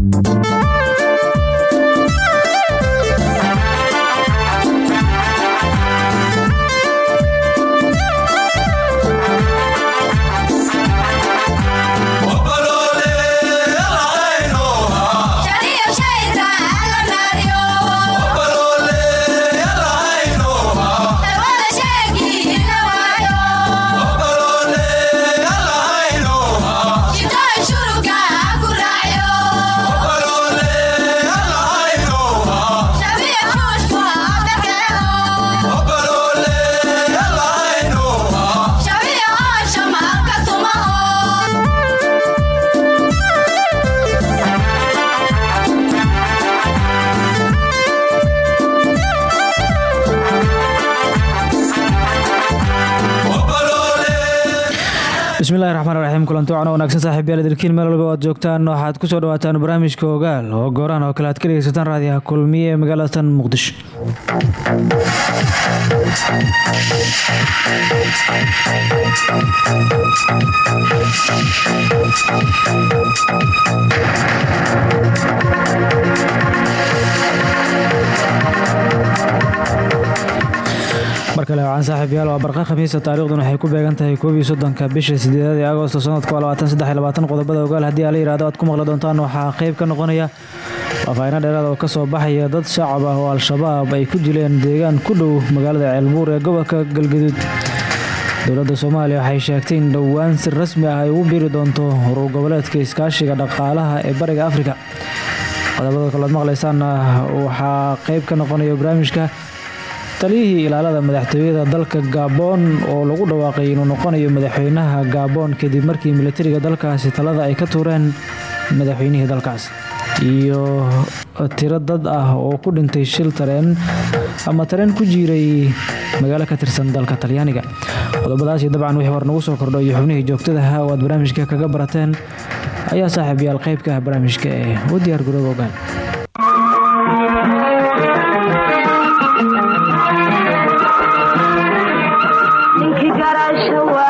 bismillahi wanaagsan saaxiibyaal idilkiin meel walba aad joogtaan waxaad ku soo dhawaataan barnaamijka ogaal oo goorahan oo kale aad ka dhegeysataan raadiyaha kulmiye ee magaalada muqdisho mar kale wacan saaxiibyaal waa barqa khamiisa taariikhduna waxay ku beegan tahay koob iyo soddonka bisha sideedad ee agosto sanadka waa labaatan saddex iyo labaatan qodobada ogaal. Haddii ala yidhahdo aad ku maqli doontaan waxaa qayb ka noqonaya faafaahiino dheeraad oo ka soo baxaya dad shacab ah oo al-shabaab ay ku dileen deegaan ku dhow magaalada ceelbuur ee gobolka galgaduud dowladda soomaaliya waxay sheegtay in dhowaan si rasmi ah ay ugu biiri doonto urur goboleedka iskaashiga dhaqaalaha ee bariga afrika. Qodobada kalood maqlaysaanna waxaa qayb ka noqonaya barnaamijka taliyihii ilaalada madaxtooyada dalka gaaboon oo lagu dhawaaqay inuu noqonayo madaxweynaha gaaboon kadib markii militariga dalkaasi talada ay ka tuureen madaxweynihii dalkaas. Iyo tiro dad ah oo ku dhintay shil tareen ama tareen ku jiiray magaalo ka tirsan dalka talyaaniga. Qodobadaasi dabcan wixii hor nagu soo kordho iyo xubnihii joogtadaha oo aad barnaamijka kaga barateen ayaa saaxiib yaal qayb ah barnaamijka ee u diyaar garooba شوى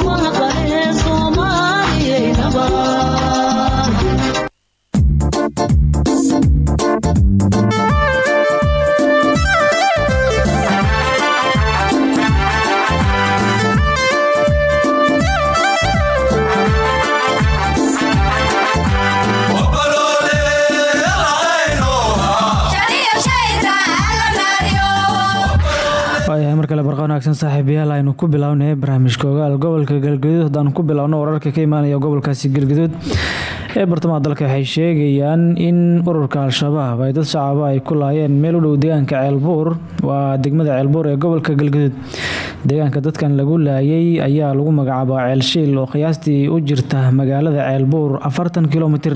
saaxiibayaal aynu ku bilownay barnaamijka ogaal gobolka galgaduud haddaan ku bilowno wararka ka imaanaya gobolkaasi galgaduud ee bartamaha dalka waxay sheegayaan in ururka al-shabaab ay dad shacaba ay ku laayeen meel u dhow deegaanka ceelbuur waa degmada ceelbuur ee gobolka galgaduud deegaanka dadkan lagu laayay ayaa lagu magacaabaa ceelshiil oo qiyaastii u jirta magaalada ceelbuur afartan kilomitir.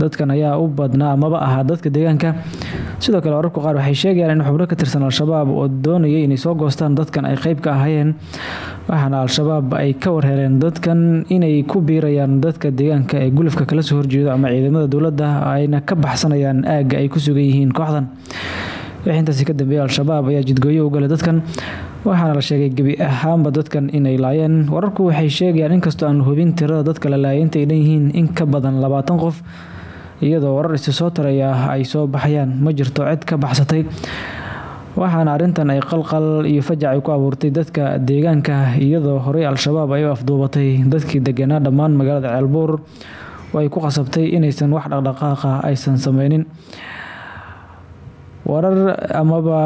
Dadkan ayaa u badnaa amaba ahaa dadka deegaanka sidoo kale wararku qaar waxay sheegayaan in xubno ka tirsan al-shabaab oo doonayay inay soo goostaan dadkan ay qeyb ka ahaayeen waxaana al-shabaab ay ka warheleen dadkan inay ku biirayaan dadka deegaanka ee gulufka kala soo horjeedo ama ciidamada dowladda ayna ka baxsanayaan aagga ay ku sugan yihiin kooxdan. Wixii intaasi ka dambeeyay al-shabaab ayaa jidgooyo u galay dadkan waxaana la sheegay gebi ahaanba dadkan inay laayeen. Wararku waxay sheegayaan inkastoo aan hubin tirada dadka la laayay intay yihiin in ka badan labaatan qof iyadoo warar isi soo taraya ay soo baxayaan. Ma jirto cid ka baxsatay. Waxaana arrintan ay qalqal iyo fajac ay ku abuurtay dadka deegaanka iyadoo horey al-shabaab ay u afduubatay. Dadkii deganaa dhammaan magaalada ceelbuur oo ay ku qasabtay inaysan wax dhaqdhaqaaqa aysan sameynin warar amaba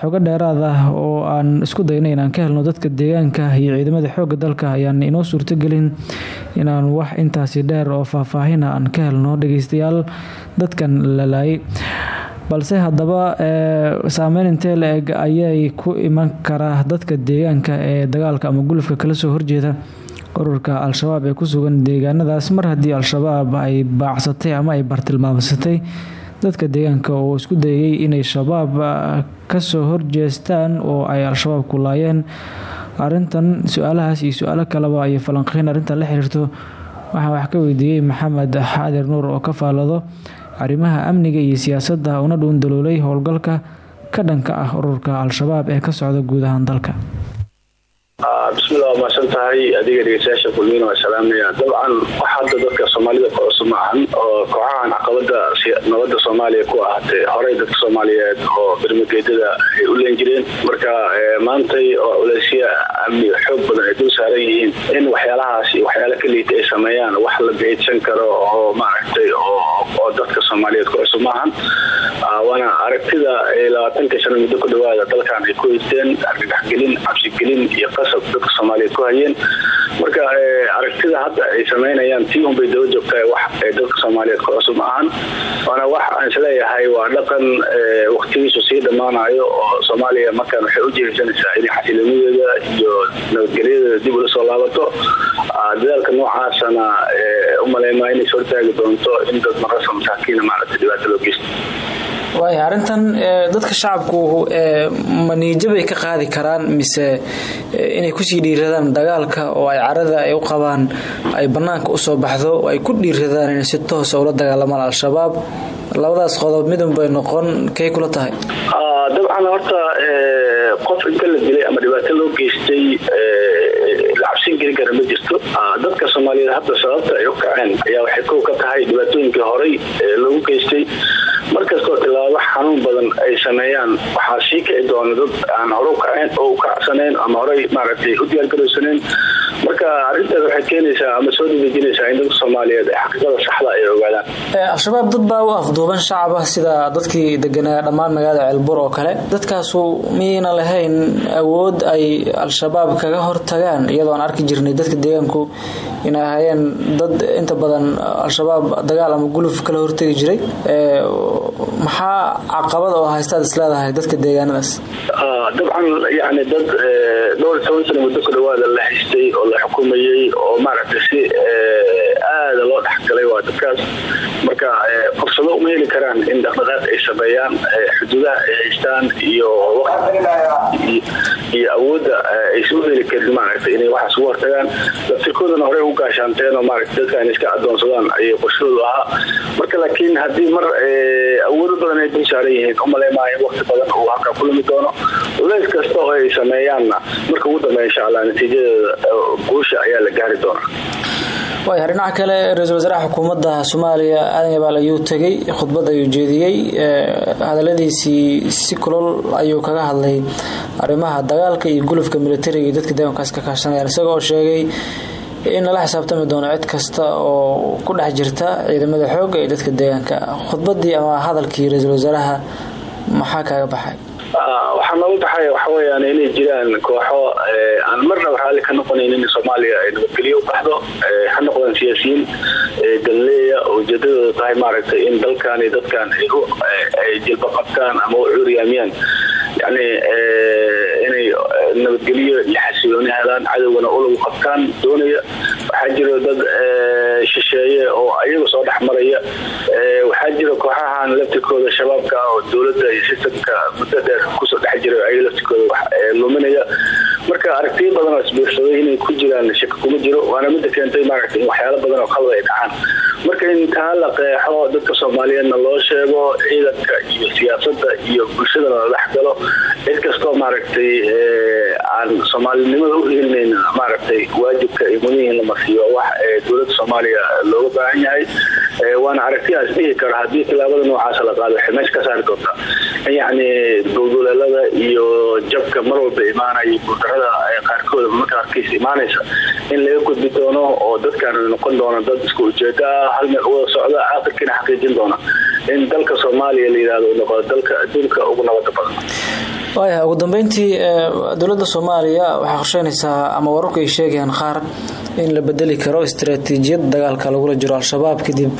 xogo dheeraad ah oo aan isku daynay inaan ka helno dadka deegaanka iyo ciidamada xoogga dalka ayaan inoo suurtogelin inaan wax intaasi dheer oo faahfaahina aan ka helno dhageystayaal dadkan la laayay. Balse haddaba saameyn intee la eg ayay ku iman karaa dadka deegaanka ee dagaalka ama gulufka kala soo horjeeda. Ururka al-shabaab ee ku sugan deegaanadaas mar haddii al-shabaab ay baacsatay ama ay bartilmaamsatay dadka deegaanka oo isku dayay inay shabaab ka soo horjeestaan oo ay al-shabaab ku laayeen arintan su'aalahaas iyo su'aalo kaleba iyo falanqeyn arrintan la xiriirto. Waxaan wax ka weydiiyey maxamed xaadir nuur oo ka faalado arrimaha amniga iyo siyaasadda una dhuundaloolay howlgalka ka dhanka ah ururka al-shabaab ee ka socda guud ahaan dalka bismillah waa mahadsan tahay? Adiga dhegeystayaasha kulmiina waa salaamaya dabcan wax hadda dadka soomaalida cusub maahan oo kooxahan caqabada nabada soomaaliya ku ahatay horey dadka soomaaliyeed oo bermageedada ay u leen jireen. Marka maantay oo culeysya amni xoog badan ay dul saaran yihiin. In waxyaalahaas iyo waxyaala ka liita ay sameeyaan wax la beedsan karo oo maaragtay oo dadka soomaaliyeed ku cusub maahan waana aragtida labaatanka sano muddo ku dhawaada dalkan ay ku haysteen argagaxgelin cabsigelin iyo qasab dadka soomaaliyeed ku hayeen marka aragtida hadda ay samaynayaan tii unbay daba joogtaa wax dadka soomaaliyeed ka cusub ma ahan waana wax aan is leeyahay waa dhaqan waktigiisu sii dhammaanayo oo soomaaliya markaan waxay u jeesanaysaa inay xasiloonideeda iyo nabadgelyadeeda dib ula soo laabato. Dadaalka noocaasana umaleymaa inay hortaagi doonto in dad marasa masaakiina maaragta dhibaato loo geysto waaya arrintan dadka shacabku maniijabay ka qaadi karaan mise inay ku sii dhiiradaan dagaalka oo ay carada ay u qabaan ay banaanka u soo baxdo oo ay ku dhiiradaan inay si toosa ula dagaalamaan al-shabaab. Labadaas qodob midun bay noqon kay kula tahay? Dabcan horta qof inta la dilay ama dhibaato loo geystay lacabsin gelin kara ma jirto. Dadka soomaaliyeed hadda sababta ay u kaceen ayaa waxay kow ka tahay dhibaatooyinkii horay loogu geystay markastoo tilaabo xanuun badan ay sameeyaan waxaa sii kici doona dad aan hore ukaceen oo ukacsaneen ama horey maaragtay u diyaargarowsaneen marka arrintaas waxay keenaysaa ama soo dadejinaysaa in dadka soomaaliyeed ee xaqiiqada saxda ay ogaadaan. Al-shabaab dad baa u afduuban shacab ah sida dadkii deganaa dhammaan magaalada ceelbur oo kale. Dadkaasu miyayna lahayn awood ay al-shabaab kaga hortagaan iyadoo aan arki jirnay dadka deegaanku inay ahaayeen dad inta badan al-shabaab dagaal ama guluf kala hortagi jiray. Maxaa caqabad oo haystaad isleedahay dadka deegaanadaas dabcan yani dad dhowr iyo toban sano muddo ku dhawaada la haystay oo la xukumayey oo maaragtay si aada loo dhexgalay waa dadkaas marka fursado uma heli karaan in dhaqdhaqaaq ay sameeyaan xuduudaha ay haystaan iyo iyo awoodda aysan u heli karin maaragtay inay waxaas ugu hortagaan. Laftirkoodana horey u gaashaanteen oo maaragtay dadka iska adoonsadaan ayay qorshadoodu ahaa. Marka laakiin haddii mar awoodo badan ay dul saaran yihiin umaleymaa in waqti badan uu halkaa ku lumi doono. Culays kasta oo ay sameeyaanna marka ugu dambeya insha allah guusha ayaa la gaari doonaa waaya dhinaca kale ra'iisul wasaaraha xukuumadda soomaaliya aadan yabaal ayuu tegey khudbad ayuu jeediyey hadaladiisii si kulol ayuu kaga hadlay. Arrimaha dagaalka iyo gulufka militariga iyo dadka deegaankaas ka kaashanayaan isaga oo sheegay in lala xisaabtami doono cid kasta oo ku dhex jirta ciidamada xoogga iyo dadka deegaanka. Khudbadii ama hadalkii ra'iisul wasaaraha maxaa kaaga baxay waxaa nooga baxay waxa weyaan inay jiraan kooxo aan marnaba raalli ka noqonayn in soomaaliya ay nabadgelyo u baxdo ha noqdaan siyaasiyiin galleeya oo ujeedadooda tahay maaragtay in dalkan iyo dadkan ay jilba qabtaan ama u cuuryaamiyaan yani inay nabadgelyo iyo xasilooni helaan cadowgana ulagu qabtaan doonaya waxaa jiro dad shisheeye oo ayaga soo dhex maraya. Waxaa jiro kooxahan laftirkooda shabaabka oo dowladda iyo sistamka muddo dheer ku soo dhex jira ayaga laftirkooda wax luminaya. Marka aragtiyo badan oo isbiirsaday inay ku jiraan shaki kuma jiro waana midda keentay maaragtay in waxyaalo badan oo qalad ay dhacaan marka intaa la qeexo dadka soomaaliyeedna loo sheego ciidanka iyo siyaasadda iyo bulshadana la dhex galo cid kastoo maaragtay aan soomaalinimada u helinayn maaragtay waajibka iyo mudihiin la marsiiyo wax dowladda soomaaliya looga baahan yahay waana aragtiyaas dhihi karo haddii tilaabada noocaasa la qaado waxay ka saari doontaa. In yacni dowduleelada iyo jabka mar walba imaanaya guuldarada qaarkooda marka qaarkiis imaanaysa in laga gudbi doono oo dadkan noqon doona dad isku ujeeda ah hal meel wada socda aakhirkiina xaqiijin doona in dalka soomaaliya la yidhahdo noqdo dalka adduunka ugu nabada badan waaya ugu dambeyntii dowladda soomaaliya waxay qorsheynaysaa ama wararku ay sheegayaan qaar in la bedeli karo istaraatiijiyad dagaalka lagula jiro al-shabaab kadib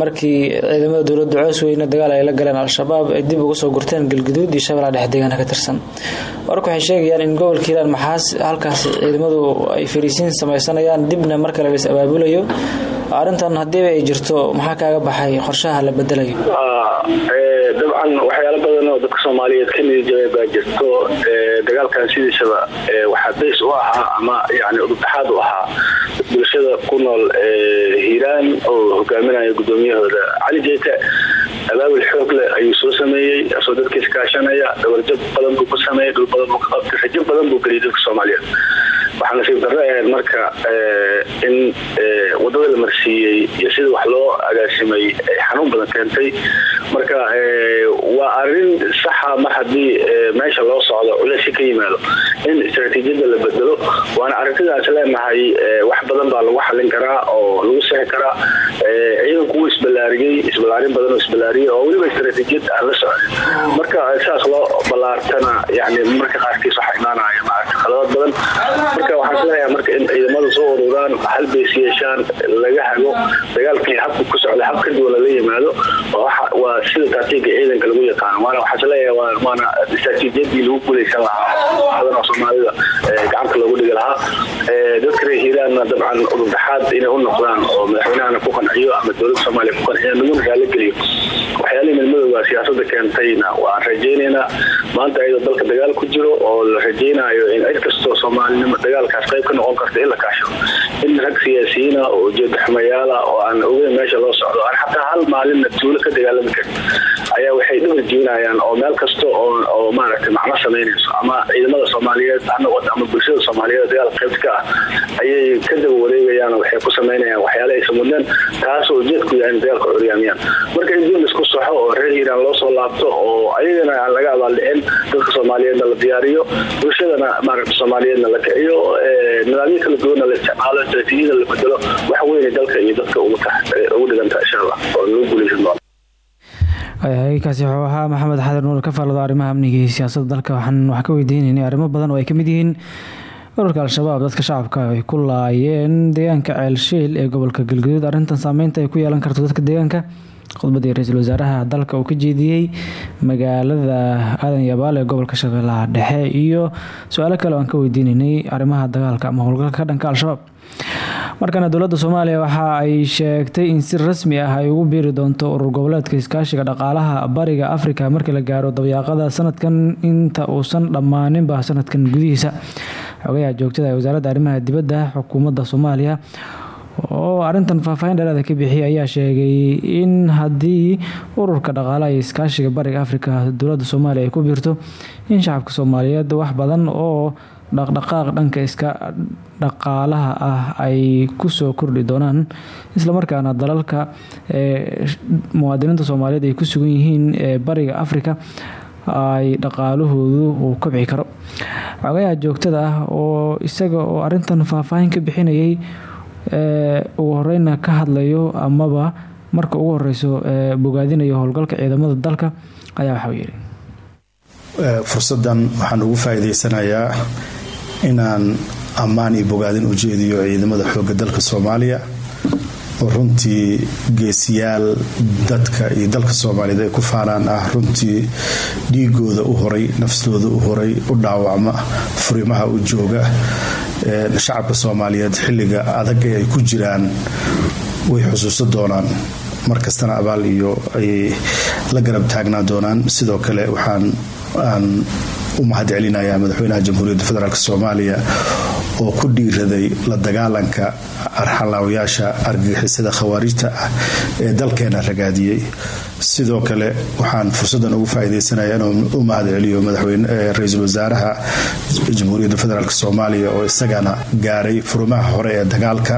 markii ciidamada dowladda coos weyne dagaal ay la galeen al-shabaab ay dib uga soo gurteen galguduud iyo shabeellaha dhexe deegaana ka tirsan. Wararku waxay sheegayaan in gobolka hiiraan maxaas halkaas ciidamadu ay fariisiin sameysanayaan dibna mar kale lais abaabulayo arrintan haddiiba ay jirto maxaa kaaga baxay qorshaha la bedelayo waxyaalo badan oo dadka soomaaliyeed ka niyadjabay baa jirto dagaalkan sidiisaba waxaa bays u ahaa ama yani udubtaxaad u ahaa bulshada ku nool hiiraan oo hogaaminaya gudoomiyahooda cali jeyte abaabul xoog leh ayuu soo sameeyey asoo dadka iskaashanaya dhabarjab badan buu ku sameeyey dhul badan buu ka qabtay rajo badan buu geliyay dadka soomaaliyeed. Waxaa nasiib darro ahayd marka in waddada la marsiiyey iyo sida wax loo agaasimay ay xanuun badan keentay marka waa arrin saxa mar haddii meesha loo socdo culeysi ka yimaado in istaraatiijiyada la bedelo. Waana arrintidaas leenahay wax badan baa lagu xalin karaa oo lagu sixi karaa. Ciidanku wuu isballaariyey isballaarin badan oo isballaariyey oo weliba istaraatiijiyad aan la socday marka saas loo ballaartana yani marka qaarkiis waxa imaanaya maaragta khaladaad badan. Marka waxaan is leeyahay marka in ciidamada soo ururaan hal bays yeeshaan laga hago dagaalkii habka ku socda hab ka duwan lala yimaado sida taatiiga ciidanka lagu yaqaano. Waana waxaan is leeyahay waana istaraatiijiyadii lagu guulaysan lahaa. Badan oo soomaalida gacanta loogu dhigi lahaa. Dadka reer hiiraanna dabcan udubdhaxaad inay u noqdaan oo madaxweynahana ku qanciyo ama dowladda soomaaliya ku qanciyo naguna raaligeliyo waxyaalihii midmadowga siyaasada keentayna waan rajaynaynaa maanta ayadoo dalka dagaal ku jiro oo la rajaynayo in cid kastoo soomaalinimo dagaalkaas qayb ka noqon karta in la kaasho in rag siyaasiyiina oo ujeeda xumayaala oo aan ogeyn meesha loo socdo. Aan xataa hal maalinna tuulo ka dagaalami karin ayaa waxay dhawr jiinayaan oo meel kasta oo maaragtay macno samaynayso ama ciidamada soomaaliyeed ama bulshada soomaaliyeed dagaalka qaybta ah ayay ka daba wareegayaan waxay ku samaynayaan waxyaale aysan mudneen taasoo ujeedku yahay in dagaalka curyaamiyaan marka in dib la isku saxo oo reer hiiraan loo soo laabto oo ayagana aan laga abaaldhicin dadka soomaaliyeedna la diyaariyo bulshadana maaragta soomaaliyeedna la kiciyo nidaamyo kala duwanna la isticmaalo istaraatiijiyada la bedelo wax weyne dalka iyo dadka ugu dhiganta insha allah oo lagu guulaysan doono kaasi wuxuu ahaa maxamed xadir nuur ka faallado arrimaha amniga iyo siyaasadda dalka. Waxaan wax ka weydiinaynay arrimo badan oo ay ka mid yihiin ururka al-shabaab dadka shacabka ay ku laayeen deegaanka ceelshiil ee gobolka galguduud. Arrintan saameynta ay ku yeelan karto dadka deegaanka. Khudbadii ra'iisul wasaaraha dalka uu ka jeediyey magaalada aadan yabaal ee gobolka shabeellaha dhexe. Iyo su'aalo kale oo aan ka weydiinaynay arrimaha dagaalka ama howlgalka ka dhanka al-shabaab markana dowladda soomaaliya waxa ay sheegtay in si rasmi ah ay ugu biiri doonto urur goboleedka iskaashiga dhaqaalaha bariga afrika markii la gaaro dabyaaqada sanadkan inta uusan dhammaaninba sanadkan gudihiisa. Xogayaha joogtada ee wasaaradda arrimaha dibadda xukuumadda soomaaliya oo arintan faahfaahin dheeraada ka bixiyay ayaa sheegay in haddii ururka dhaqaalaha iyo iskaashiga bariga afrika dowladda soomaaliya ay ku biirto in shacabka soomaaliyeed wax badan oo dhaqdhaqaaq dhanka iska dhaqaalaha ah ay ku soo kordhi doonaan islamarkaana dalalka muwaadiniinta soomaaliyeed ay ku sugan yihiin ee bariga afrika ay dhaqaalahoodu uu kobci karo. Xogayaha joogtada ah oo isaga oo arintan faahfaahin ka bixinayay ugu horeyna ka hadlayo amaba marka ugu horeyso bogaadinayo howlgalka ciidamada dalka ayaa waxau yidhi fursadan waxaan ugu faa'iidaysanayaa inaan ammaan iyo bogaadin u jeediyo ciidamada xoogga dalka soomaaliya oo runtii geesiyaal dadka iyo dalka soomaaliyeed ay ku faanaan ah runtii dhiigooda u horay nafsadooda u horay u dhaawacma furimaha u jooga shacabka soomaaliyeed xilliga adag ee ay ku jiraan way xusuusan doonaan. Markastana abaal iyo ay la garab taagnaa doonaan. Sidoo kale waxaan aan u mahad celinayaa madaxweynaha jamhuuriyadda federaalk soomaaliya oo ku dhiiraday la dagaalanka arxalaawayaasha argagixisada khawaarijta ah ee dalkeena ragaadiyey. Sidoo kale waxaan fursadan ugu faa'iidaysanaya inuu u mahad celiyo ra'iisul wasaaraha jamhuuriyadda federaalk soomaaliya oo isagana gaaray furumaha hore ee dagaalka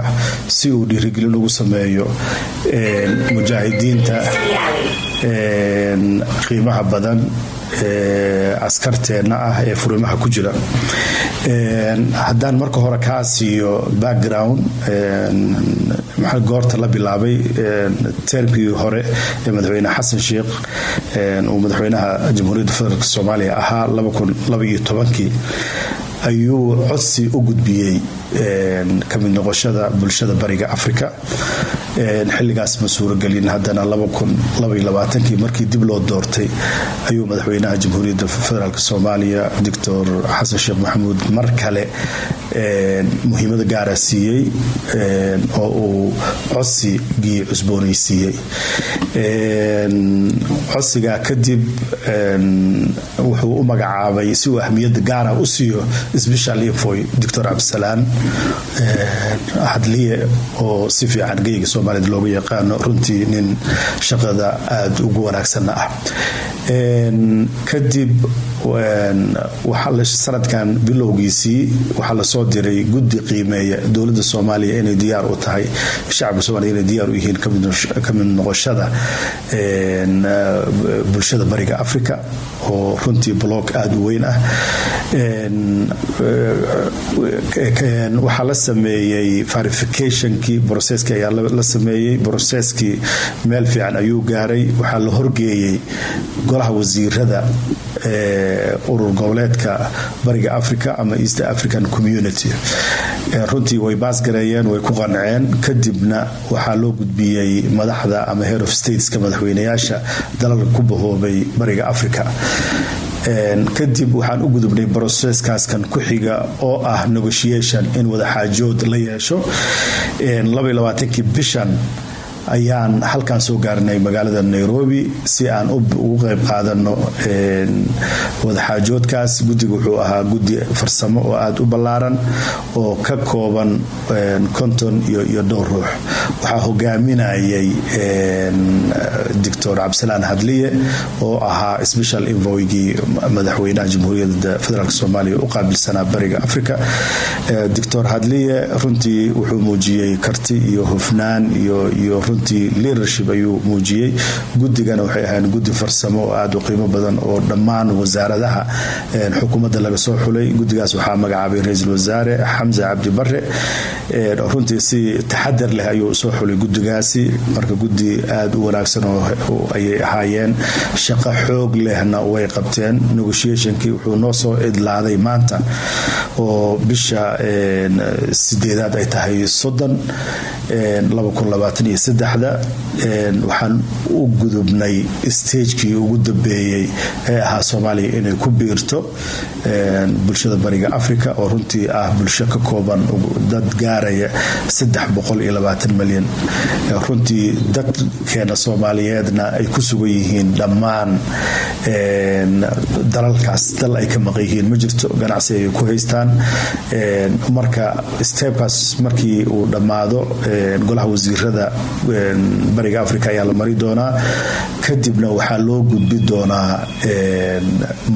si uu dhiirigelin ugu sameeyo mujaahidiinta qiimaha badan askarteenna ah ee furimaha ku jira. Haddaan marka hore kaa siiyo background goorta la bilaabay termkii hore ee madaxweyne xasan sheikh uu madaxweynaha jamhuuriyadda federaalk soomaaliya ahaa kii ayuu codsi u gudbiyey ka mid noqoshada bulshada bariga afrika. Xilligaas ma suuragelin haddana kii markii dib loo doortay ayuu madaxweynaha jamhuuriyadda federaalk soomaaliya doctor xasan sheekh maxamuud mar kale muhiimada gaara siiyey oo uu codsigii cusboonaysiiyey codsigaa kadib wuxuu u magacaabay si uu ahmiyadda gaara u siiyo sbeshal infoy doctor cabdisalaan hadliye oo si fiican geyga soomaaliyed looga yaqaano runtii nin shaqada aada ugu wanaagsanna ah. Kadib sanadkan bilowgiisii waxaa la soo diray guddi qiimeeya dowladda soomaaliya inay diyaar u tahay shacabka soomaliya inay diyaar u yihiin ka mid noqoshada bulshada bariga africa oo runtii block aada u weyn ah. Waxaa la sameeyey verificationkii broceski ayaa la sameeyey. Broceskii meel fiican ayuu gaaray. Waxaa la horgeeyey golaha wasiirada urur goboleedka bariga africa ama east african community. Runtii way baasgareeyeen way ku qanceen kadibna waxaa loo gudbiyey madaxda ama head of stateska madaxweynayaasha dalalka ku bahoobay bariga africa kadib waxaan u gudubnay broseskaaskan ku xiga oo ah negotiation in wadaxaajood la yeesho. Bishan ayaan halkaan soo gaarnay magaalada nairobi si aan ugu qeyb qaadano wadaxaajoodkaas guddiga wuxuu ahaa guddi farsamo oo aada u ballaaran oo ka kooban konton iyo dhowr ruux. Waxaa hogaaminayay doctor cabdisalaan hadliye oo ahaa special invoygii madaxweynaha jamhuuriyadda federaalk soomaaliya u qaabilsanaa bariga africa doctor hadliye runtii wuxuu muujiyey karti iyo hufnaan iyo runtii leadership ayuu muujiyey. Guddigana waxay ahayn guddi farsamo oo aada u qiimo badan oo dhammaan wasaaradaha xukuumadda laga soo xulay. Guddigaas waxaa magacaabay ra'iisul wasaare xamse cabdi bare runtii si taxadar leh ayuu soo xulay guddigaasi. Marka guddi aada u wanaagsan oo ayay ahaayeen shaqo xoog lehna way qabteen. Negotiationkii wuxuu noo soo idlaaday maanta oo bisha sideedaad ay tahay soddon waxaan u gudubnay stagekii ugu dambeeyey ee ahaa soomaaliya inay ku biirto bulshada bariga africa oo runtii ah bulsho ka kooban dad gaaraya malyan runtii dadkeena soomaaliyeedna ay ku sugan yihiin dhammaan dalalkaas dal ay ka maqan yihiin. Ma jirto ganacsi ay ku haystaan. Marka steebkaas markii uu dhammaado golaha wasiirada bariga africa ayaa la mari doonaa. Kadibna waxaa loo gudbi doonaa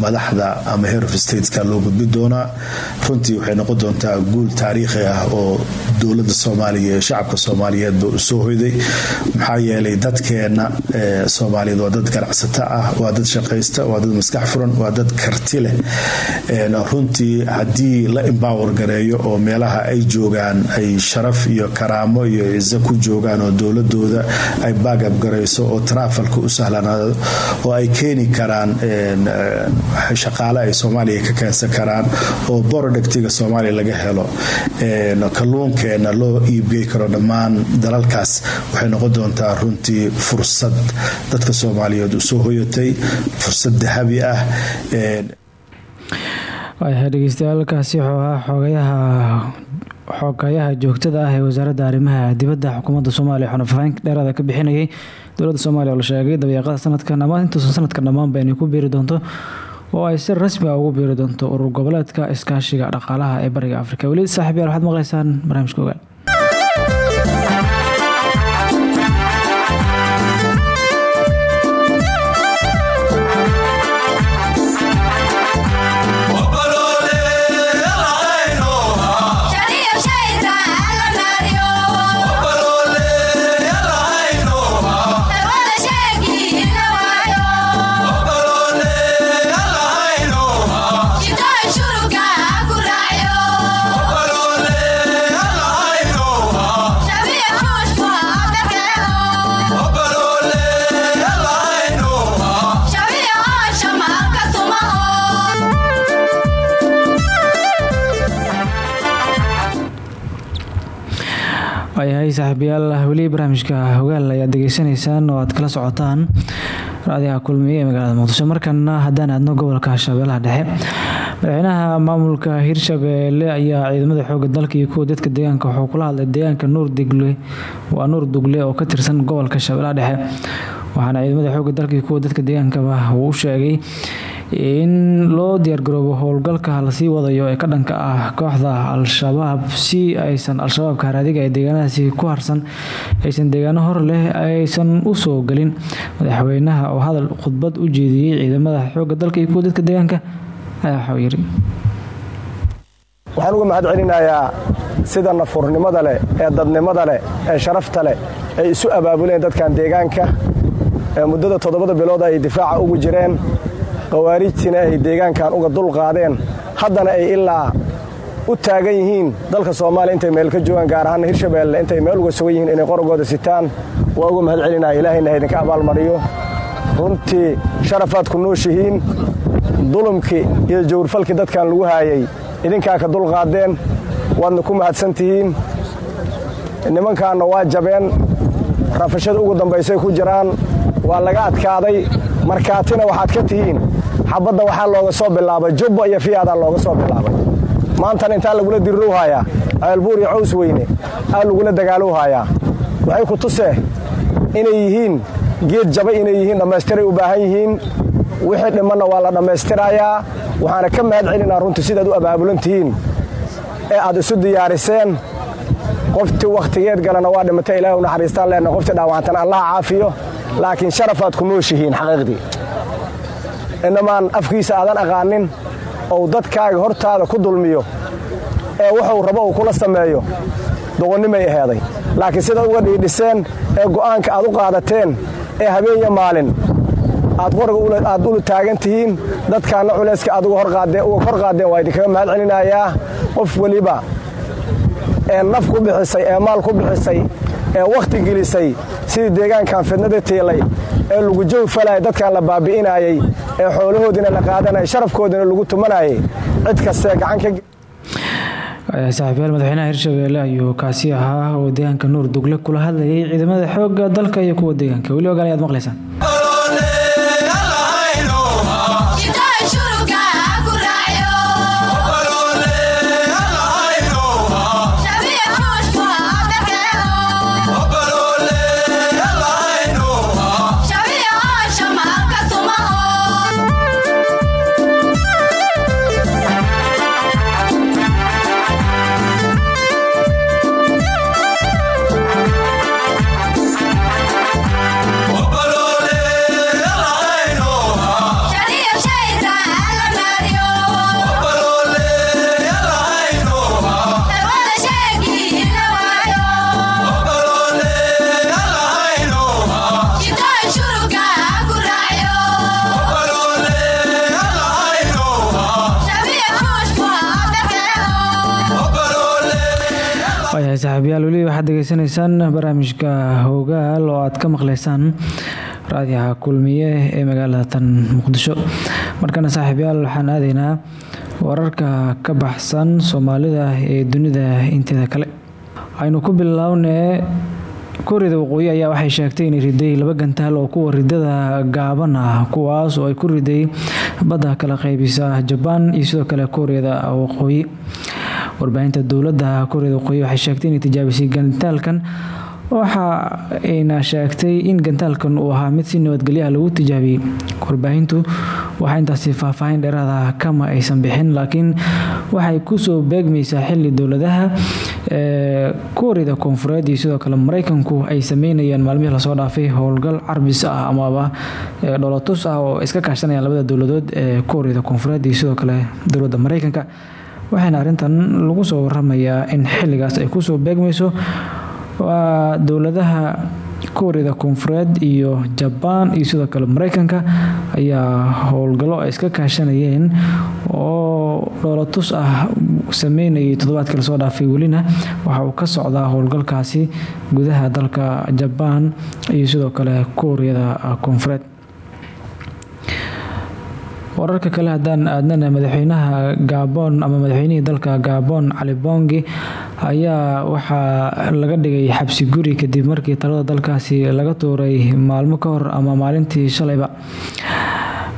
madaxda ama heer of stateska loo gudbi doonaa. Runtii waxay noqon doontaa guul taariikhi ah oo dowladda soomaaliya ee shacabka soomaaliyeedba u soo hoyday. Maxaa yeelay dadkeena soomaaliyeed waa dad ganacsato ah waa dad shaqaysta waa dad maskax furan waa dad karti leh. Runtii haddii la embower gareeyo oo meelaha ay joogaan ay sharaf iyo karaamo iyo cizo ku joogaan oo dowladooda ay baagab garayso oo trafalka u sahlanaado oo ay keeni karaan shaqaale ay soomaaliya ka keensan karaan oo borodhegtiga soomaaliya laga helo kalluunkeena loo iibgey karo dhammaan dalalkaas. Waxay noqon doontaa runtii fursad dadka soomaaliyeed u soo hoyatay fursad dahabi ah waayahay dhegeystayaaalkaasi wuxuu ahaa xogayaha xogayaha joogtada ah ee wasaaradda arrimaha dibadda xukuumadda soomaaliya waxaana faafaahin dheeraada ka bixinayay. Dowladda soomaaliya oo la sheegay dabeeqada sanadkan ama intuusan sanadkan dhammaanba inay ku biiri doonto oo ay si rasmi ah ugu biiri doonto urur goboleedka iskaashiga dhaqaalaha ee bariga afrika. Weli saaxiib yaal waxaad maqlaysaan barnaamijka ogaal waayahay saaxiibayaal weli barnaamijka hogaal ayaad degeysanaysaan oo aad kala socotaan raadiyaha kulmiye ee magaalada muqdisho. Markana haddaan aadno gobolka shabeellaha dhexe madaxweynaha maamulka hirshabeelle ayaa ciidamada xooga dalka iyo kuwa dadka deegaanka wuxuu kula hadlay deegaanka nuur digle. Waa nuur dugle oo ka tirsan gobolka shabeellaha dhexe waxaana ciidamada xooga dalka iyo kuwa dadka deegaankaba uu u sheegay in loo diyaargaroobo howlgalka la sii wadayo ee ka dhanka ah kooxda al-shabaab si aysan al-shabaabka haraadiga ee deegaanadaasi ku harsan aysan deegaano hor leh aysan u soo gelin madaxweynaha oo hadal khudbad u jeediyey ciidamada xoogga dalka iyo kuwa dadka deegaanka ayaa waxau waxaan uga mahad celinayaa sida nafurnimada leh ee dadnimada leh ee sharafta leh ay isu abaabuleen dadkan deegaanka. Ee muddada toddobada bilood ay difaaca ugu jireen khawaarijtiina ay deegaankan uga dulqaadeen haddana ay ilaa u taagan yihiin dalka soomaaliya intay meel ka joogaan gaar ahaana hirshabeelle intay meel uga sugan yihiin inay qorogooda sitaan. Waa uga mahad celinaya ilaahayna haydinka abaalmariyo runtii sharafaad ku nooshihiin dulumkii iyo jawrfalkii dadkan lagu haayay idinkaa ka dulqaadeen waadna ku mahadsan tihiin. Nimankaanna waa jabeen rafashada ugu dambaysay ku jiraan waa laga adkaaday. Markaatina waxaad ka tihiin xabadda waxaa looga soo bilaabay jubba iyo fiyaadaa looga soo bilaabay. Maantana intaa lagula diriruu haayaa ceelbuur iyo caws weyne aa lagula dagaaluu haayaa waxay ku tusee inay yihiin geed jaba inay yihiin dhammaystiray u baahan yihiin. Wixii dhimanna waa la dhammaystirayaa. Waxaana ka mahad celinaa runtii sidaad u abaabulan tihiin ee aad isu diyaariseen qoftii wakhtigeed galana waa dhimata ilaah u naxariistaan leenna qoftii dhaawacantana allah caafiyo. Laakiin sharafaad ku nooshihiin xaqiiqdii inamaan afkiisa aadan aqaanin ou dadkaaga hortaada ku dulmiyo ee wuxuu rabo uu kula sameeyo. Doqonnimay aheeday. Laakiin sidaad uga dhiidhiseen ee go'aanka aad u qaadateen ee habeenya maalin aad qoriga aad ula taagan tihiin dadkaanna culayska aad uga kor qaadeen waa idinkaga mahad celinayaa qof weliba ee naf ku bixisay ee maal ku bixisay ee wakhti gelisay sidii deegaankan fidnada tiilay ee lagu jawi falaya dadkan la baabi'inaayey ee xoolahoodiina la qaadanayay sharafkoodina lagu tumanayay cid kastee gacan ka saaxiibayaal madaxweynaha hirshabeelle ayuu kaasi ahaa oo deegaanka nuur dugle kula hadlayay ciidamada xoogga dalka iyo kuwa deegaanka. Weli ogaal ayaad maqlaysaan saaxiibayaal weli waxaad degeysanaysaan barnaamijka hogaal oo aad ka maqlaysaan raadiyaha kulmiye ee magaalada tan muqdisho. Markana saaxiibayaal waxaan aadaynaa wararka ka baxsan soomaalida ee dunida inteeda kale. Aynu ku bilownee kuuriyada waqooyi ayaa waxay sheegtay inay riday laba gantaal oo kuwa ridada gaaban ah kuwaas oo ay ku riday badda kala qaybisa jabaan iyo sidoo kale kuuriyada waqooyi warbaahinta dowladda kuuriyada waqooyi waxay sheegtay inay tijaabisay gantaalkan waxa ayna sheegtay in gantaalkan uu ahaa mid si nabadgelyaha lagu tijaabiyey warbaahintu. Waxaa intaasi faahfaahin dheeraada kama aysan bixin laakiin waxay ku soo beegmaysaa xili dowladaha kuuriyada koonfureed iyo sidoo kale mareykanku ay sameynayaan maalmihii la soo dhaafay howlgal carbis ah amaba dholotus ah oo iska kaashanayaan labada dowladood ee kuuriyada koonfureed iyo sidoo kale dowladda mareykanka waxaana arrintan lagu soo waramayaa in xiligaas ay ku soo beegmayso. Waa dowladaha kuuriyada koonfureed iyo jabaan iyo sidoo kale mareykanka ayaa howlgallo ay iska kaashanayeen oo dhoolatus ah sameynayay toddobaadkii la soo dhaafay welina. Waxa uu ka socdaa howlgalkaasi gudaha dalka jabaan iyo sidoo kale kuuriyada koonfureed wararka kale haddaan aadnana madaxweynaha gaabon ama madaxweynihii dalka gaabon cali bongi ayaa waxaa laga dhigay xabsi guri kadib markii talada dalkaasi laga tuuray maalmo ka hor ama maalintii shalayba.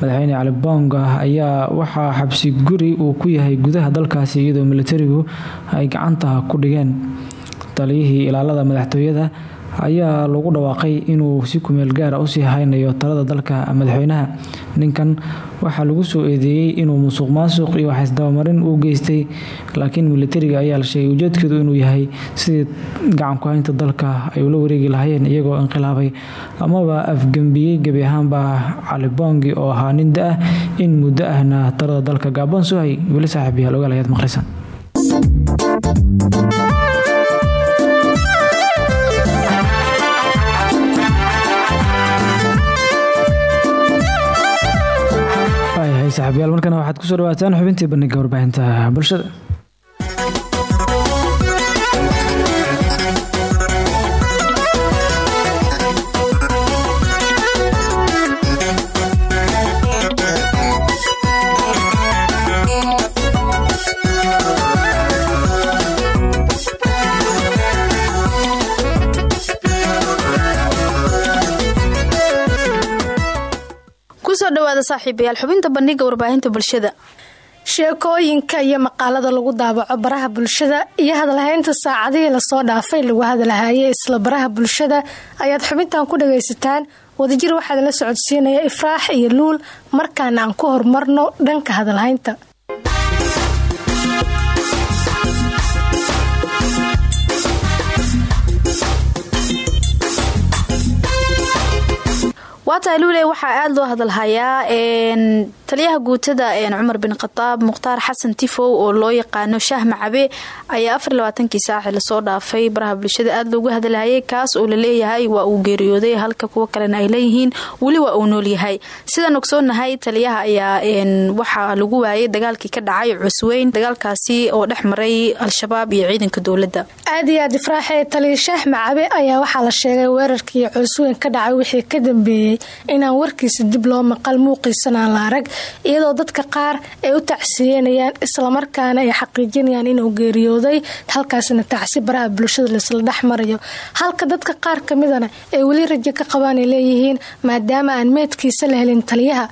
Madaxweyne cali bonga ayaa waxaa xabsi guri uu ku yahay gudaha dalkaasi iyadoo militarigu ay gacanta ku dhigeen. Taliyihii ilaalada madaxtooyada ayaa lagu dhawaaqay inuu si kumeel gaara u sii haynayo talada dalka madaxweynaha. Ninkan waxaa lagu soo eedeeyey inuu musuq maasuq iyo waxaisdabamarin u geystay laakiin militariga ayaa la sheegay ujeedkeedu inuu yahay sidii gacanku haynta dalka ay ula wareegi lahaayeen iyagoo inqilaabay. Amaba afgembiyey gebi ahaanba cali bongi oo ahaa nin da'ah in muddo ahna talada dalka gaabon suhay weli saaxiib yaal ogaal ayaad saxaabyaal markana waxaad ku soo dhawaataan xubintii bandhiga warbaahinta bulshada ku soo dhawaada saaxiibayaal xubinta bandhiga warbaahinta bulshada. Sheekooyinka iyo maqaalada lagu daabaco baraha bulshada iyo hadalhaynta saacadihii la soo dhaafay lagu hadalhaayay isla baraha bulshada ayaad xubintan ku dhagaysataan. Wadajir waxaad la socodsiinaya ifraax iyo luul markaana aan ku horumarno dhanka hadalhaynta waatahay luule waxaa aada loo hadalhayaa taliyaha guutada cumar bin khataab mukhtaar xasan tifow oo loo yaqaano shaah macabe ayaa afar labaatankii saaci la soo dhaafay. Baraha bulshada aada loogu hadalhayay kaas oo la leeyahay waa uu geeriyooday halka kuwo kalena ay leeyihiin weli waa uu noolyahay sidaan ogsoonahay taliyaha ayaa waxaa lagu waayay dagaalkii ka dhacay cusweyn dagaalkaasi oo dhex maray al-shabaab iyo ciidanka dowladda. Aad iyo aad ifraaxee taliya shaah macabe ayaa waxaa la sheegay weerarkii cusweyn ka dhacay wixii ka dambeeyey inaan warkiisa dib loo maqal muuqiisana aan la arag iyadoo dadka qaar ay u tacsiyenayaan islamarkaana ay xaqiijinayaan inuu geeriyooday halkaasna tacsi baraha bulshada laisla dhex marayo. Halka dadka qaar kamidana ay weli rajo ka qabaan ay leeyihiin maadaama aan meedkiisa la helin taliyaha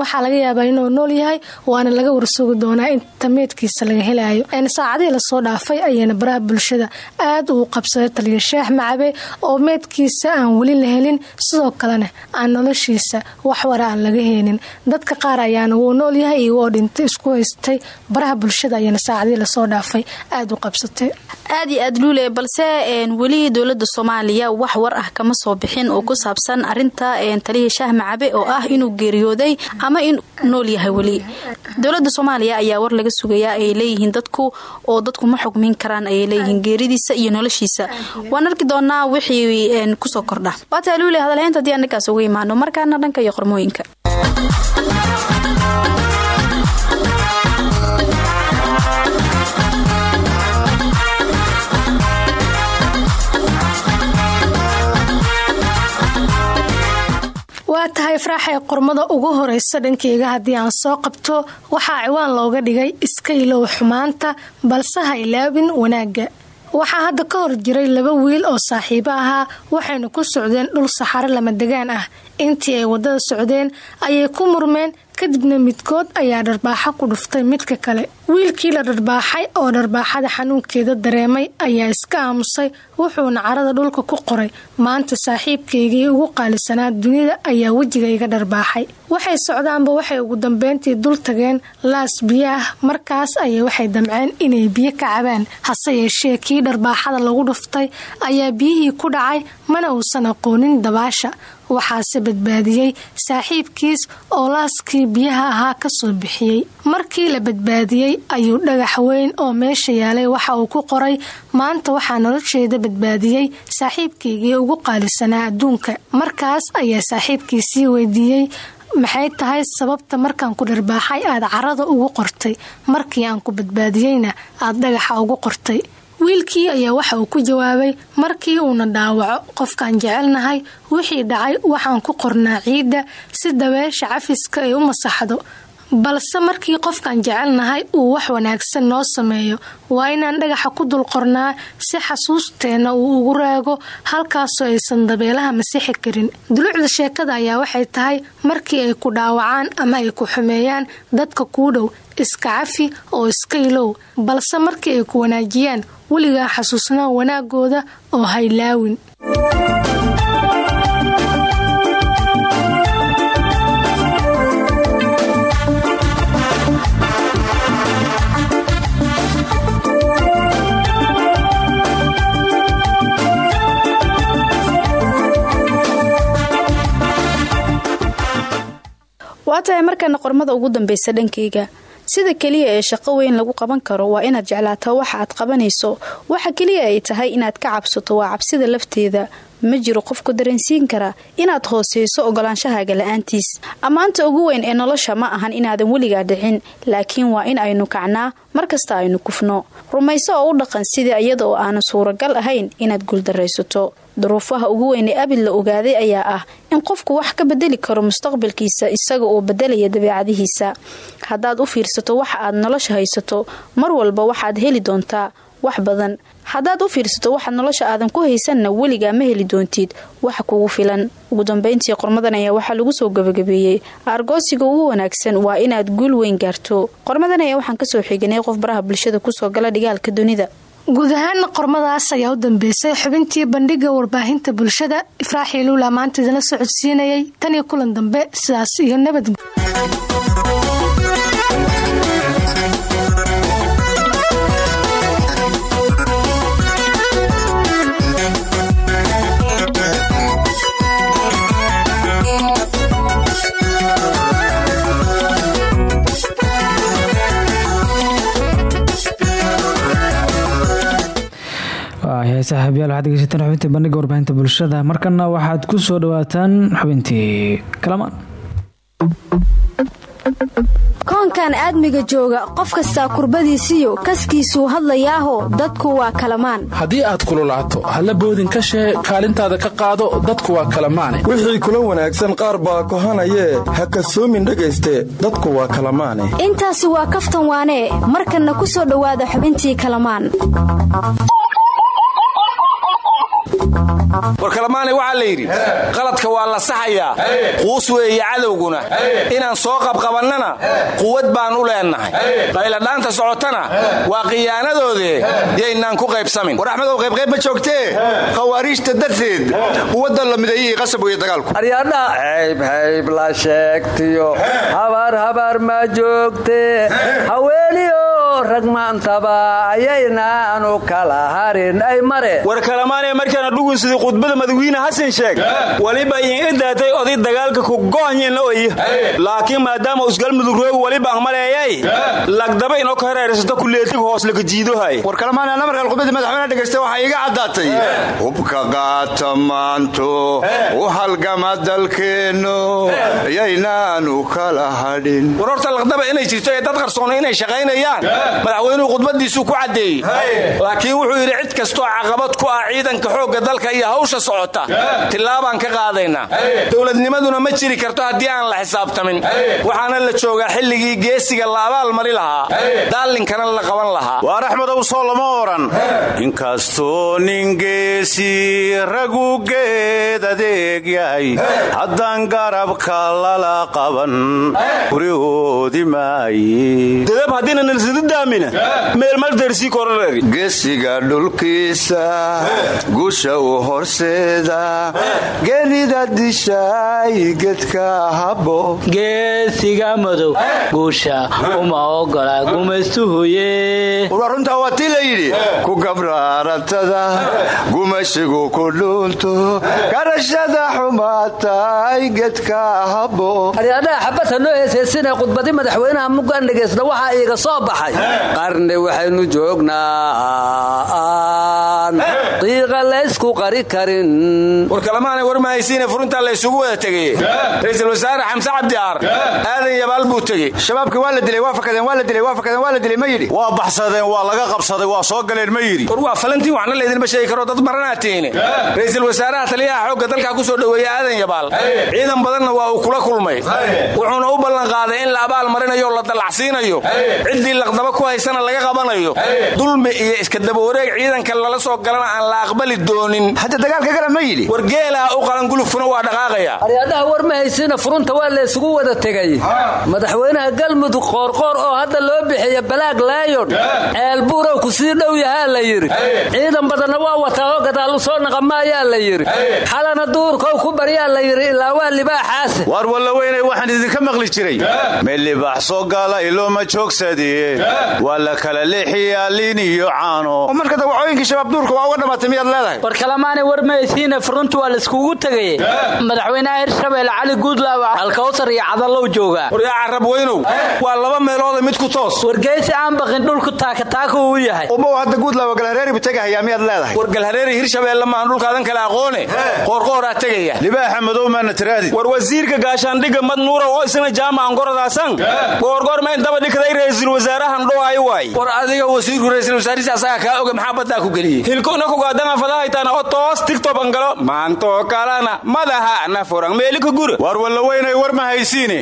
waxaa laga yaabaa inuu nool yahay waana laga warsugi doonaa inta meedkiisa laga helayo saacadihii la soo dhaafay ayaana baraha bulshada aad uu qabsaday taliya sheex macabe oo meedkiisa aan weli la helin. Sidoo kalena aan noloshiisa waxwara aan laga heenin. Dadka qaar ayaana wuu nool yahay iyagoo dhintay isku haystay. Baraha bulshada ayaana saacadii la soo dhaafay. Aada u qabsatay. Aad iyo aad luule balse weli dowladda soomaaliya wax war ah kama soo bixin oo ku saabsan arinta taliya shaah macabe oo ah inuu geeriyooday ama in nool yahay weli. Dowlada soomaaliya ayaa war laga sugayaa ay leeyihiin dadku oo dadku ma xugmin karaan ayay leeyihiin geeridiisa iyo noloshiisa. Waan arki doonaa wixii ku soo kordha waata luule hadalhaynta haddii anagaas uga imaano markaana dhanka iyo qormooyinka. Waa tahay faraaxay qormada ugu horeysa dhankeyga haddii aan soo qabto waxaa ciwaan looga dhigay iska ilow xumaanta balse ha ilaabin wanaagga waxaa hadda ka hor jiray laba wiil oo saaxiibo ahaa waxayna ku socdeen dhul saxaro lama degaan ah. Intii ay waddada socdeen ayay ku murmeen kadibna midkood ayaa dharbaaxo ku dhuftay midka kale. Wiilkii la dharbaaxay oo dharbaaxada xanuunkeeda dareemay ayaa iska aamusay wuxuuna carada dhulka ku qoray. Maanta saaxiibkaygii ugu qaalisanaa dunida ayaa wejiga iga dharbaaxay. Waxay socdaanba waxay ugu dambeyntii dul tageen laas biyo ah markaas ayay waxay damceen inay biyo ka cabaan. Hase yeeshee kii dharbaaxada lagu dhuftay ayaa biyihii ku dhacay mana uusan aqoonin dabaasha waxaase badbaadiyey saaxiibkiis oo laaskii biyaha ahaa ka soo bixiyey markii la badbaadiyey ayuu dhagax weyn oo meesha yaalay waxa uu ku qoray. Maanta waxaa nolosheeda badbaadiyey saaxiibkaygii ugu qaalisanaa adduunka. Markaas ayaa saaxiibkiisii weydiiyey maxay tahay sababta markaan ku dharbaaxay aad carada ugu qortay? Markii aan ku badbaadiyeyna aad dhagaxa ugu qortay wiilkii ayaa waxa uu ku jawaabay markii uuna dhaawaco qofkaan jecelnahay wixii dhacay waxaan ku qornaa ciidda si dabeesha cafiska ay u masaxdo balse markii qofkaan jecelnahay uu wax wanaagsan noo sameeyo waa inaan dhagaxa ku dul qornaa si xasuusteenna uu ugu raago halkaasoo aysan dabeelaha masixi karin. Dulucda sheekada ayaa waxay tahay markii ay ku dhaawacaan ama ay ku xumeeyaan dadka kuu dhow iska cafi oo iska ilow. Balse markii ay ku wanaajiyaan weligaa xasuusnaa wanaagooda oo haylaawin tahay markaana qormada ugu dambeysa dhankayga. Sida keliya ee shaqo weyn lagu qaban karo waa inaad jeclaato waxa aad qabanayso. Waxa keliya ay tahay inaad ka cabsato waa cabsida lafteeda. Ma jiro qofku dareensiin kara inaad hooseyso ogolaanshahaaga la'aantiis. Ammaanta ugu weyn ee nolosha ma ahan inaadan weligaa dhicin laakiin waa in aynu kacnaa markasta aynu kufno. Rumayso oo u dhaqan sidii iyada oo aanu suuragal ahayn inaad guuldaraysato duruufaha ugu weyn ee abid la ogaaday ayaa ah in qofku wax ka bedeli karo mustaqbalkiisa isaga oo bedelaya dabeecadihiisa. Haddaad u fiirsato waxa aad nolosha haysato mar walba waxaad heli doontaa wax badan. Haddaad u fiirsato waxa nolosha aadan ku haysanna weligaa ma heli doontid waxa kugu filan. Ugu dambeyntii qormadan ayaa waxaa lagu soo gabagabeeyey. Aargoosiga ugu wanaagsan waa inaad guul weyn gaarto. Qormadan ayaa waxaan ka soo xiganay qof baraha bulshada ku soo gala dhigaalka dunida guud ahaana qormadaas ayaa u dambeysay xubintii bandhiga warbaahinta bulshada. Ifraaxii luula maanta idinla socodsiinayay tan iyo kulan dambe sidaas iyo nabad saaxiibyaal waxaad dhegeysataan xubintii bandhiga warbaahinta bulshada. Markana waxaad ku soo dhawaataan xubintii kalamaan. Koonkan aadmiga jooga qof kastaa kurbadiisiyo kaskiisuu hadlayaaho dadku waa kalamaan. Haddii aad kululaato halla boodin ka shee kaalintaada ka qaado dadku waa kalamaane wixii kula wanaagsan qaar baa kohanayee ha kasoomin dhegayste dadku waa kalamaane intaasi waa kaftan waanee markanna ku soo dhowaada xubintii kalamaan warkalamaanay waxaa la yidhi qaladka waa la saxayaa. Quus weeye cadowguna. Inaan soo qabqabannana quwad baan u leennahay. Qayladhaanta socotana waa khiyaanadoodee yaynaan ku qaybsamin. War axmedow qaybqayb ma joogtee? Khawaariijta darteed quwadda la mideeyihii qasab weeye dagaalku. Aryadha haybhayb la sheegtiyo. Habaar habaar ma joogtee. Haweeniyo rag maantaba ayaynaanu kala harin. Ay mare. Dhugusida khudbada madawiine xasan sheeg waliba iin idaatay oday dagaalka ku gohnyena oy laakiin maadaama usgalmudug roogi waliba ahmaleeyay lagdaba inoo ka hareersato kuleetiga hoos laga jiidohay war kalamaana namarkan khudbadii madaxweyne dhegaysta waxaa iiga caddaatay. Hubka qaata maanto u halgama dalkeennu yaynaanu kala hadhin war horta laqdaba inay jirto ee dad qarsoona inay shaqaynayaan madaxweynuhu khudbadiisuu ku caddeeyey laakiin wuxuu yidhi cid kastoo caqabad ku ah ciidanka xoogga dalka iyo hawsha socota tillaabaan ka qaadaynaa dowladnimaduna ma jiri karto haddii aan la xisaabtamin. Waxaana la joogaa xilligii geesiga la abaal mari lahaa. Daallinkana la qaban lahaa. Waar axmedow soo lama oran. Inkastoo nin geesi ragu geed adeeg yahay haddaan garabka lala qaban guryahoodi maaye geesiga dhulkiisa guusha u horseeda. Genida dishaay gedka habo geesiga madow guusha uma ogola gumaystuhuye war runtaa waa tii la yidhi ku gabraaratada gumashigu ku dhuunto garashada xumaatay gedka habo aryadhaha xabadha noo heeseysina khudbadi madaxweynaha muggaan dhegaysna waxaa iiga soo baxay qarni waxaynu joognaa qiiqa laysku qari karin. Warkalamaanay war mahaysiine furintaa la ysugu wada tegeye ra'iisul wasaare xamse cabdi aar. Aadan yabaal buu tegey shabaabkii waa la dilay waa fakadeen waa la dilay waa fakadeen waa la dilay ma yidhi. Waa baxsadeen waa laga qabsaday waa soo galeen ma yidhi. War waa falantiin waxna laydinma sheegi karo dad maranaa tiine ra'iisul wasaaraha taliyaha xoogga dalka ku soo dhoweeyey aadan yabaal. Ciidan badanna waa uu kula kulmay. Wuxuuna u ballanqaaday qaaday in la abaal marinayo la dallacsiinayo. Ciddii laqdaba ku haysana laga qabanayo. Dulmi iyo iskadaba wareeg ciidanka lala soo galana aan la aqbali doonin. Hadda dagaalka gala ma yidhi? Wargeelaha u qalan gulufkuna waa dhaqaaqaya. Aryaadhaha war ma haysiina furunta waa la isugu wada tegay. Madaxweynaha galmudug qoorqoor oo hadda loo bixiya balaag laayon ceelbuurow ku sii dhow yahaa la yidhi. Ciidan badanna waa wataa oo gadaal u soo naqamaayaa la yidhi. Xalana duurkow ku baryaa la yidhi ilaa waa libaaxaase waar wallaweynay waxaan idinka maqli jiray. Meel libaax soo gaala ilooma joogsadee waa la kala leexiyaa liin iyo caano. Marka dawacooyinkii shabaab duurka waa uga dhammaatay miyaad leedahay? War kalamaanay war mahaysiina furuntu waa laiskugu tegaye madaxweynaha hirshabelle cali guudlaaw alkawsar iyo cadallow joogaa waryaa carab weynow? Waa laba meelooda mid ku toos. Wargeysi aan baqin dhulku taakataaka uu yahay. Umow hadda guudlaawa galhareeribu tegahayaa miyaad leedahay? War galhareeri hirshabeelle maahan dhulkaadan kale aqoone. Qoorqooraa tegaya. Libaaxa madow maana tiraadi. War wasiirka gaashaandhigga mad nuura oo isna jaamacan gorodaasan goorgoor mayn daba dhigday ra'iisul wasaarahan war adiga wasiirku ra'iisul wasaarihiisa asaga kaa oga maxaa baddaa ku geliyey. Hilkuna kugaadanga fadahaytana oo toos tigtob angalo maantoo kalana madaha na furan meelika gura waar wallaweynay war ma haysiine.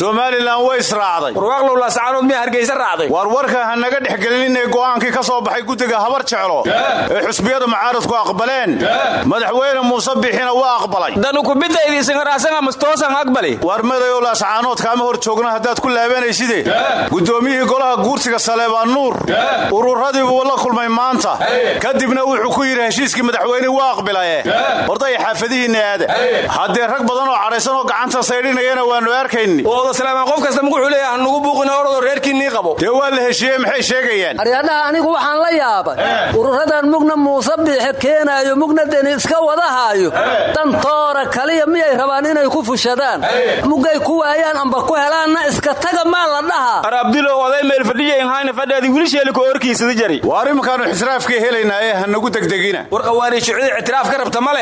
Somalilan way israacday warwaaqlow laasacaanood miyaa hargeysa raacday. Waar warka ha naga dhexgelinay go'aankii ka soo baxay guddiga habar jeclo. Ee xusbiyada mucaaradku aqbaleen. Madaxweyne muuse bixina waa aqbalay. Danukubidaydiisangaraasangamastoosan aqbali. Waar madayow laascaanood kaama hor joogna haddaad ku laabanayside. Guddoomiyihii golaha guursiga saleebaan nuur. Ururadii buu la kulmay maanta. Kadibna wuxuu ku yidhi heshiiskii madaxweyne waa aqbilaye. Horday xaafadihiinna aada haddee rag badan oo cadhaysan oo gacanta saydhinayana waannu arkayni. Oodasalaamaan qof kasta muguxuu leeyaha nugu buuqina orodoo reerkiinnii qabo. Dee waa la heshiiyey maxay sheegayaan aryaadhaha anigu waxaan la yaabay. Ururadan mugna muuse biixe keenaayo mugna deni iska wadahaayo. Dantoora kaliya miyay rabaan inay ku fushadaan? Mugay ku waayaan amba ku helaanna iska taga maa la dhahaa fadhiyainhayna fadheedi wilisheeli ku orkiisada jari. Waar imankaannu xisraafkii helaynaa ee ha nagu degdegina? War qawaariijocida ictiraaf ka rabta ma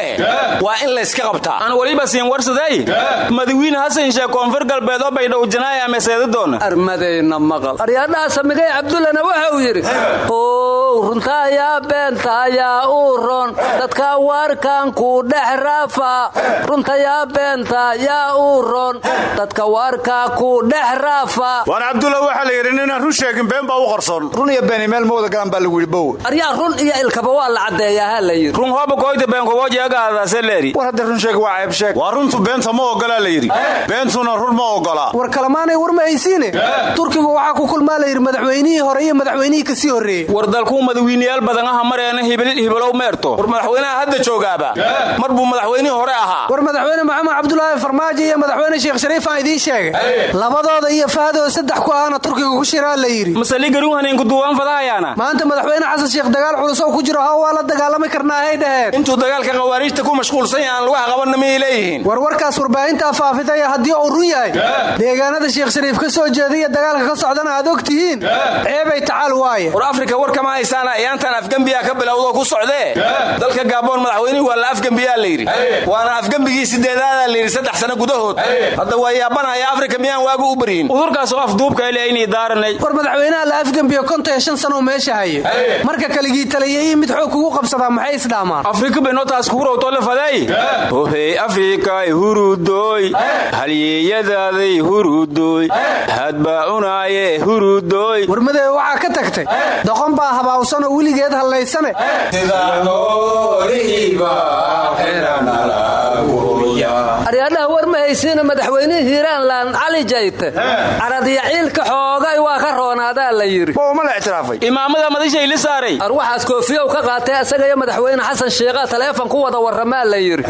waa in layska qabtaa. Aan weliba siin warsaday madawiine hasan sheeg koonfur galbeed oo baydhow janaaya meseeda doona? Armadayna maqal. Aryaadhaha samigay cabdullana waxa uu yidhi ow runta ayaa beenta ayaa uu ron dadka waarkan ku dhex raafa. Runta yaa beenta yaa uu ron dadka waarkaa ku dhex raafa. Waar cabdulla waxaa la yidhi ninaan run sheegin been baa u qarsoon run iyo beeni meel ma wada galan baa lagu yidhi bow. Aryaa run iyo ilkaba waa la caddeeyaa ha la yidhi. Run hooba kooyta beenkobojeegaadaaseleeri war hadda run sheeg waa ceeb sheeg. Waa runtu beenta ma ogolaa la yidhi. Beentuna run ma ogolaa war kalamaanay war ma haysiine. Turkigu waxaa ku kulmaa la yidhi madaxweynihii hore iyo madaxweynihii ka sii horreeyey. War dalkuu madawiinayaal badan aha mareena hibilow meerto. War madaxweynaha hadda joogaaba. Mar buu madaxweynihii hore ahaa. War madaxweyne maxamed cabdulaahi farmaajo iyo madaxweyne sheekh shariif aan idiin sheegay. Labadooda iyo faadoo saddex ku ahana turkiga ku shiraa la yidhi masaligaruhaneenkuduwaan fadahayaana maanta madaxweyne xasan sheekh dagaal culus oo ku jiro ha waa la dagaalami karnaa hay dhaheen intuu dagaalka khawaariijta ku mashquulsan yahay aan lugaha qabanna miyay leeyihiin. War warkaas warbaahintaa faafidaya haddii uu run yahay. Deegaanada sheekh shariif ka soo jeedaiyo dagaalka ka socdana aad og tihiin. Ceebay tacaal waaye. War afrika war kama haysaana ayaantan afgembiyaa ka bilowdoo ku socdee. Dalka gaaboon madaxweynihii waa la afgembiyaa la yidhi. Waana afgembigii sideedaadaa la yidhi saddex sano gudahood. Hadda waa yaabanaya afrika miyaan waagu u baryin udurkaasoo afduubka ilaynii daaranay madaxweynaha la afgembiyo konta iyo shan sanoo meesha haye. Marka kaligii taliyayii mid xoog kugu qabsadaa maxay isdhaamaan afrika benotaas kugurawtole faday? Ohey afrikay hurudoy halyeeyadaaday hurudoy hadbaa cunaaye hurudoy warmadee waxaa ka tagtay doqon baa habaawsanoo weligeed hallaysane aryaadhaha war ma haysiina madaxweynihii hiiraanlan cali jayte. Caradyaciilka xoogay waa ka roonaadaa la yidhi. Ma la ictiraafay. Imaamada madashayli saaray. Arwaxaas koofiyow ka qaatay asaga iyo madaxweyne xasan sheekha taleefon ku wada warramaa la yidhi.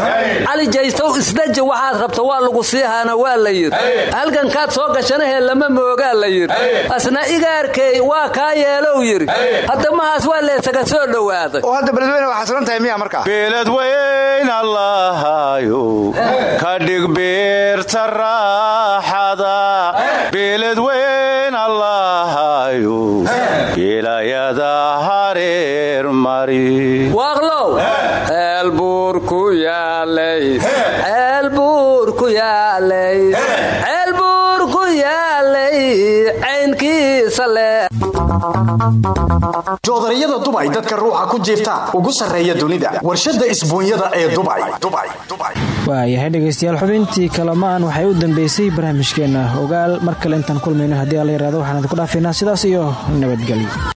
Cali jaytow isdaji waxaad rabta waa lagu siihaana waa la yidhi. Halgankaad soo gashanahee lama moogaa la yidhi. Asna igaarkey waa kaa yeelow yidhi. Haddamahaas waa leesaga soo dhowaaday. Oo hadda beledweyne waa xasilan tahay miya markaa beeladweyn allahayo ka dhig beerta raaxada. Beeladweyn allahayo geelayada hareer mari. Waaqlow ceelbuur ku yaalay. Ceelbuur ku yaalay. Ceelbuur ku yaalay joodariyada dubay dadka ruuxa ku jiifta ugu sarreeya dunida warshadda isbuunyada ee dubay waayahay dhegeystayaal xubintii kalamaan waxay u dambeysay barnaamijkeena. Ogaal mar kale intaan kulmayno haddii alla yaraado waxaan idinku dhaafaynaa sidaas iyo nabadgelyo